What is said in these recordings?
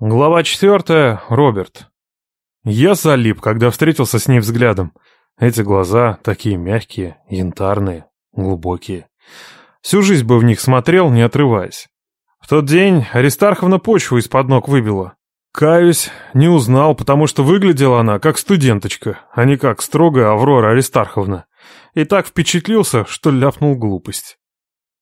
Глава четвертая. Роберт. Я залип, когда встретился с ней взглядом. Эти глаза такие мягкие, янтарные, глубокие. Всю жизнь бы в них смотрел, не отрываясь. В тот день Аристарховна почву из-под ног выбила. Каюсь, не узнал, потому что выглядела она как студенточка, а не как строгая Аврора Аристарховна. И так впечатлился, что ляпнул глупость.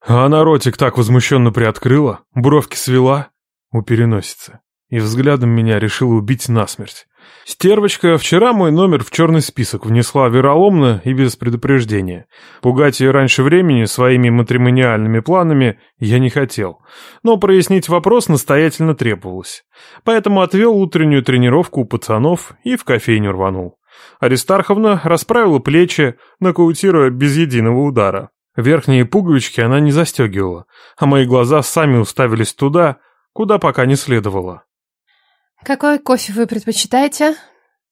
А она ротик так возмущенно приоткрыла, бровки свела у переносицы и взглядом меня решила убить насмерть. Стервочка вчера мой номер в черный список внесла вероломно и без предупреждения. Пугать ее раньше времени своими матримониальными планами я не хотел, но прояснить вопрос настоятельно требовалось. Поэтому отвел утреннюю тренировку у пацанов и в кофейню рванул. Аристарховна расправила плечи, нокаутируя без единого удара. Верхние пуговички она не застегивала, а мои глаза сами уставились туда, куда пока не следовало. «Какой кофе вы предпочитаете?»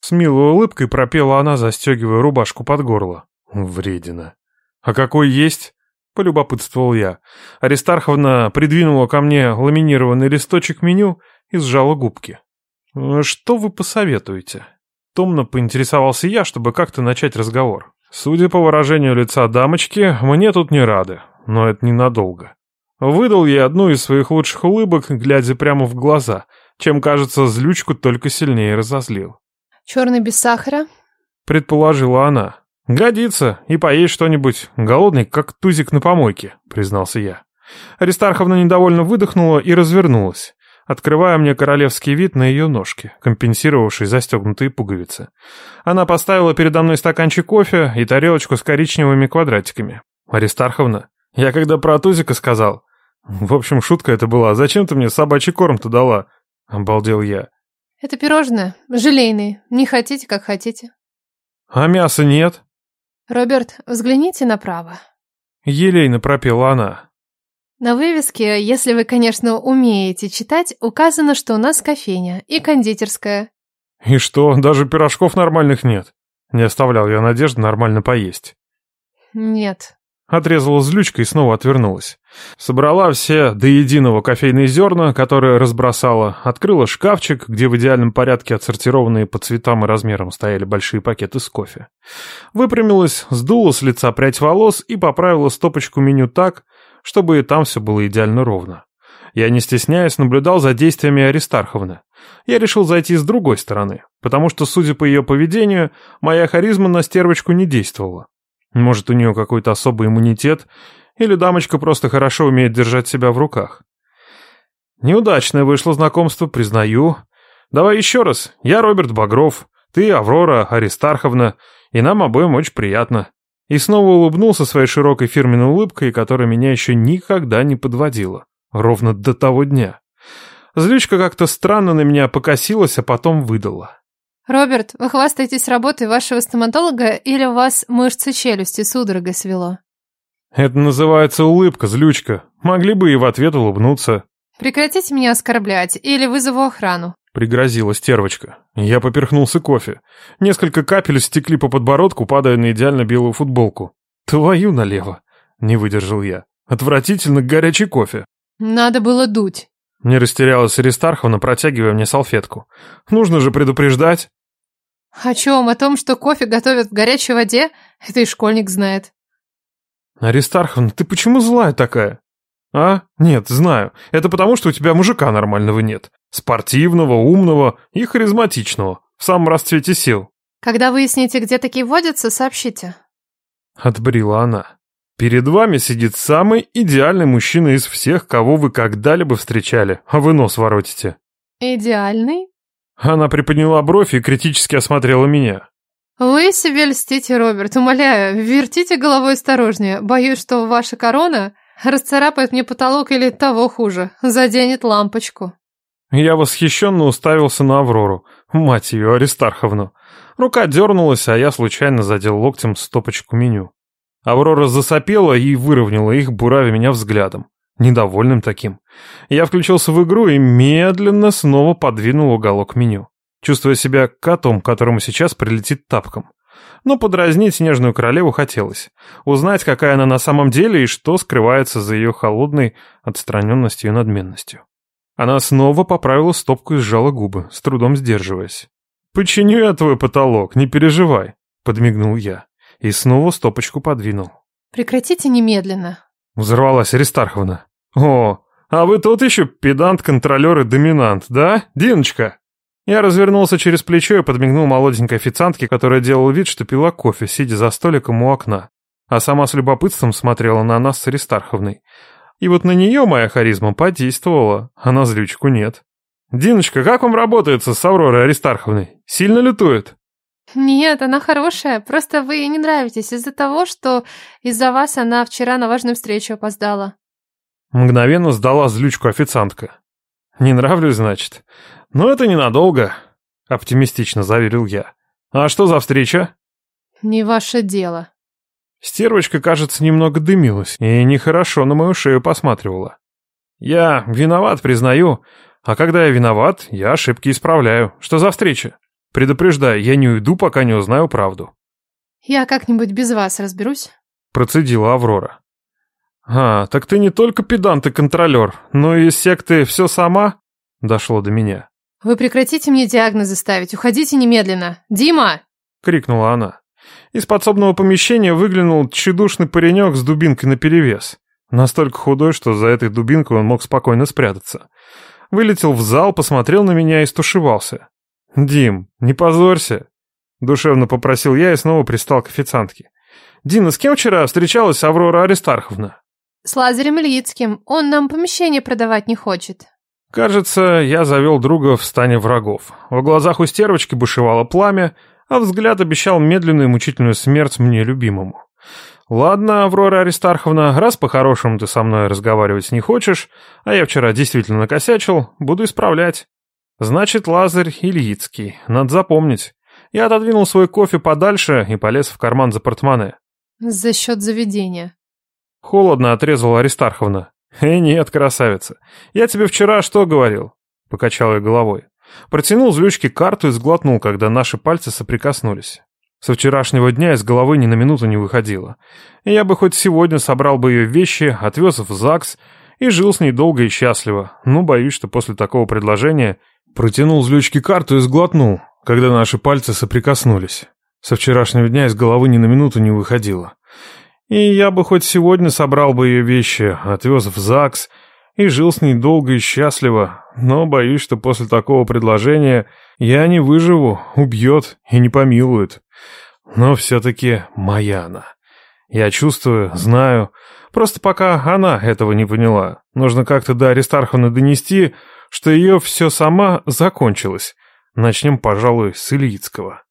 С милой улыбкой пропела она, застегивая рубашку под горло. Вредина. «А какой есть?» — полюбопытствовал я. Аристарховна придвинула ко мне ламинированный листочек меню и сжала губки. «Что вы посоветуете?» Томно поинтересовался я, чтобы как-то начать разговор. Судя по выражению лица дамочки, мне тут не рады, но это ненадолго. Выдал ей одну из своих лучших улыбок, глядя прямо в глаза — чем, кажется, злючку только сильнее разозлил. «Черный без сахара?» — предположила она. «Годится, и поесть что-нибудь. Голодный, как тузик на помойке», — признался я. Аристарховна недовольно выдохнула и развернулась, открывая мне королевский вид на ее ножки, компенсировавший застегнутые пуговицы. Она поставила передо мной стаканчик кофе и тарелочку с коричневыми квадратиками. «Аристарховна, я когда про тузика сказал...» «В общем, шутка это была. Зачем ты мне собачий корм-то дала? — обалдел я. «Это пирожное, желейные. Не хотите, как хотите». «А мяса нет?» «Роберт, взгляните направо». Елейно пропела она. На вывеске, если вы, конечно, умеете читать, указано, что у нас кофейня и кондитерская. И что, даже пирожков нормальных нет? Не оставлял я надежды нормально поесть. Нет. Отрезала злючка и снова отвернулась. Собрала все до единого кофейные зерна, которые разбросала, открыла шкафчик, где в идеальном порядке отсортированные по цветам и размерам стояли большие пакеты с кофе. Выпрямилась, сдула с лица прядь волос и поправила стопочку меню так, чтобы и там все было идеально ровно. Я, не стесняясь, наблюдал за действиями Аристарховны. Я решил зайти с другой стороны, потому что, судя по ее поведению, моя харизма на стервочку не действовала. Может, у нее какой-то особый иммунитет, или дамочка просто хорошо умеет держать себя в руках. Неудачное вышло знакомство, признаю. Давай еще раз. Я Роберт Багров, ты Аврора Аристарховна, и нам обоим очень приятно. И снова улыбнулся своей широкой фирменной улыбкой, которая меня еще никогда не подводила. Ровно до того дня. Злючка как-то странно на меня покосилась, а потом выдала. «Роберт, вы хвастаетесь работой вашего стоматолога или у вас мышцы челюсти судорогой свело?» «Это называется улыбка, злючка. Могли бы и в ответ улыбнуться». «Прекратите меня оскорблять, или вызову охрану». Пригрозила стервочка. Я поперхнулся кофе. Несколько капель стекли по подбородку, падая на идеально белую футболку. «Твою налево!» — не выдержал я. «Отвратительно горячий кофе». «Надо было дуть». Не растерялась Аристарховна, протягивая мне салфетку. «Нужно же предупреждать». «О чем? О том, что кофе готовят в горячей воде? Это и школьник знает». «Аристарховна, ты почему злая такая?» «А? Нет, знаю. Это потому, что у тебя мужика нормального нет. Спортивного, умного и харизматичного. В самом расцвете сил». «Когда выясните, где такие водятся, сообщите». Отбрила она. Перед вами сидит самый идеальный мужчина из всех, кого вы когда-либо встречали, а вы нос воротите. Идеальный? Она приподняла бровь и критически осмотрела меня. Вы себе льстите, Роберт, умоляю, вертите головой осторожнее. Боюсь, что ваша корона расцарапает мне потолок или того хуже, заденет лампочку. Я восхищенно уставился на Аврору, мать ее, Аристарховну. Рука дернулась, а я случайно задел локтем стопочку меню. Аврора засопела и выровняла их, буравя меня взглядом. Недовольным таким. Я включился в игру и медленно снова подвинул уголок меню, чувствуя себя котом, которому сейчас прилетит тапком. Но подразнить снежную королеву хотелось. Узнать, какая она на самом деле и что скрывается за ее холодной отстраненностью и надменностью. Она снова поправила стопку и сжала губы, с трудом сдерживаясь. «Починю я твой потолок, не переживай», — подмигнул я. И снова стопочку подвинул. «Прекратите немедленно», — взорвалась Аристарховна. «О, а вы тот еще педант, контролер и доминант, да, Диночка?» Я развернулся через плечо и подмигнул молоденькой официантке, которая делала вид, что пила кофе, сидя за столиком у окна, а сама с любопытством смотрела на нас с Аристарховной. И вот на нее моя харизма подействовала, а на злючку нет. «Диночка, как вам работается с Авророй Аристарховной? Сильно лютует?» «Нет, она хорошая, просто вы ей не нравитесь из-за того, что из-за вас она вчера на важную встречу опоздала». Мгновенно сдала злючку официантка. «Не нравлюсь, значит? Но это ненадолго», — оптимистично заверил я. «А что за встреча?» «Не ваше дело». Стервочка, кажется, немного дымилась и нехорошо на мою шею посматривала. «Я виноват, признаю. А когда я виноват, я ошибки исправляю. Что за встреча? Предупреждаю, я не уйду, пока не узнаю правду». «Я как-нибудь без вас разберусь», — процедила Аврора. «А, так ты не только педант и контролер, но и из секты «все сама»?» Дошло до меня. «Вы прекратите мне диагнозы ставить, уходите немедленно! Дима!» — крикнула она. Из подсобного помещения выглянул тщедушный паренек с дубинкой наперевес. Настолько худой, что за этой дубинкой он мог спокойно спрятаться. Вылетел в зал, посмотрел на меня и стушевался. «Дим, не позорься!» Душевно попросил я и снова пристал к официантке. «Дина, с кем вчера встречалась Аврора Аристарховна?» «С Лазарем Ильицким. Он нам помещение продавать не хочет». Кажется, я завел друга в стане врагов. В глазах у стервочки бушевало пламя, а взгляд обещал медленную и мучительную смерть мне любимому. «Ладно, Аврора Аристарховна, раз по-хорошему ты со мной разговаривать не хочешь, а я вчера действительно накосячил, буду исправлять. Значит, Лазарь Ильицкий, надо запомнить». Я отодвинул свой кофе подальше и полез в карман за портмоне. «За счет заведения», Холодно отрезала Аристарховна. «Э, нет, красавица. Я тебе вчера что говорил?» Покачал я головой. Протянул злючке карту и сглотнул, когда наши пальцы соприкоснулись. Со вчерашнего дня из головы ни на минуту не выходило. И я бы хоть сегодня собрал бы ее вещи, отвез в ЗАГС и жил с ней долго и счастливо. Но боюсь, что после такого предложения протянул злючке карту и сглотнул, когда наши пальцы соприкоснулись. Со вчерашнего дня из головы ни на минуту не выходило. И я бы хоть сегодня собрал бы ее вещи, отвез в ЗАГС и жил с ней долго и счастливо, но боюсь, что после такого предложения я не выживу, убьет и не помилует. Но все-таки моя она. Я чувствую, знаю, просто пока она этого не поняла. Нужно как-то до Аристарховны донести, что ее все сама закончилось. Начнем, пожалуй, с Ильицкого.